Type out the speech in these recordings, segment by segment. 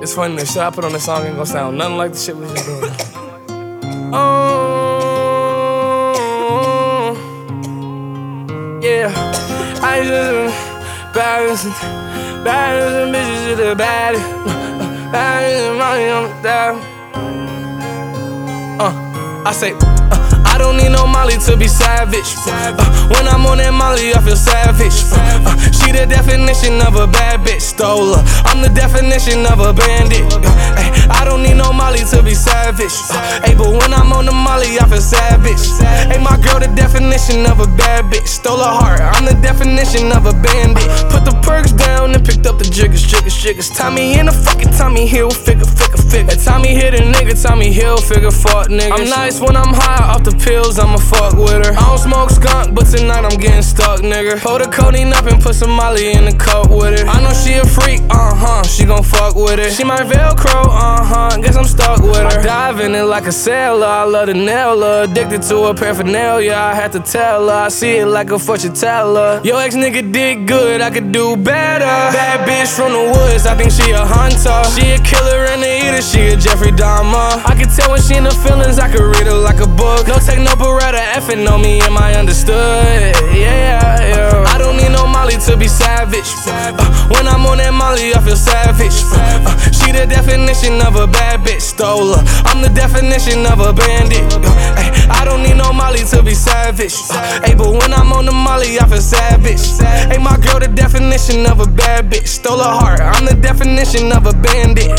It's funny, the shit I put on the song ain't gonna sound nothing like the shit we just doing. Oh, yeah. I just baddest, baddest bitches to the baddest, baddest money on the dial. Uh, I say. Uh, I don't need no Molly to be savage. Uh, when I'm on that Molly, I feel savage. Uh, uh, she the definition of a bad bitch, stole her. I'm the definition of a bandit. Uh, ay, I don't need no Molly to be savage. Uh, ay, but when I'm on the Molly, I feel savage. Hey, my girl, the definition of a bad bitch, stole her heart. I'm the definition of a bandit. Put the perks down and picked up the jiggers, jiggers, jiggers. Tommy in the fucking Tommy Hilfiger, figure, figure. Tommy hit a nigga, Tommy Hilfiger, fuck niggas. I'm nice when I'm high off the pills, I'ma fuck with her. I don't smoke skunk, but tonight I'm getting stuck, nigga. Pull the codeine up and put some Molly in the cup with her. I know she a she gon' fuck with it. She my Velcro, uh huh, guess I'm stuck with her. I dive in it like a sailor, I love the nail her. Addicted to her paraphernalia, I had to tell her. I see it like a fortune teller. Yo, ex nigga did good, I could do better. Bad bitch from the woods, I think she a hunter. She a killer and a eater, she a Jeffrey Dahmer. I can tell when she in the feelings, I could read her like a book. No take no beretta, effing on me, am I understood? Yeah. Molly to be savage. Uh, when I'm on that Molly, I feel savage. Uh, she the definition of a bad bitch, stole her. I'm the definition of a bandit. Uh, ay, I don't need no Molly to be savage. Uh, ay, but when I'm on the Molly, I feel savage. Hey, my girl, the definition of a bad bitch, stole her heart. I'm the definition of a bandit.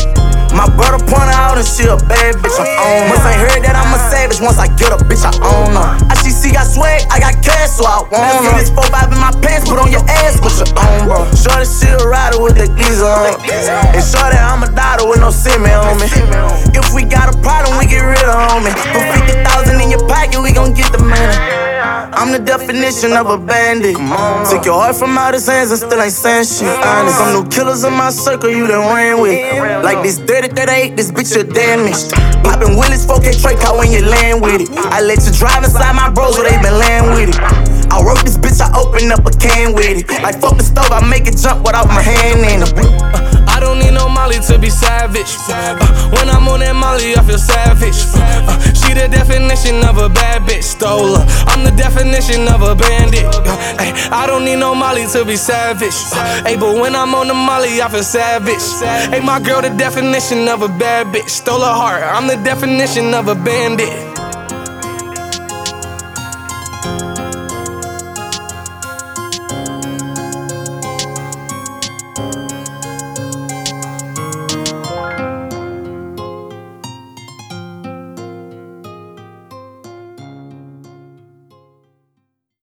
My brother point out and she a bad bitch, I own her. Once I heard that I'm a savage, once I get a bitch, I own her. I see, see, got swag, I got cash, so I want her. This 4 a with the geezer on. And shorty, I'm a daughter with no semen on me. If we got a problem, we get rid of homie. Put 50,000 in your pocket, we gon' get the money. I'm the definition of a bandit. Took your heart from out his hands and still ain't saying shit. Honest, some new killers in my circle you done ran with. Like this 30, 38, this bitch you damaged. Poppin' Willis, 4K Trey car when you land with it. I let you drive inside my bros where they been land with it. I wrote this bitch, I open up a can with it. Like fuck the stove, I make it jump without my hand in it. I don't need no Molly to be savage. Uh, when I'm on that Molly, I feel savage. Uh, the definition of a bad bitch, stole her. I'm the definition of a bandit. Uh, ay, I don't need no Molly to be savage. Uh, but when I'm on the Molly, I feel savage. My girl, the definition of a bad bitch, stole her heart. I'm the definition of a bandit.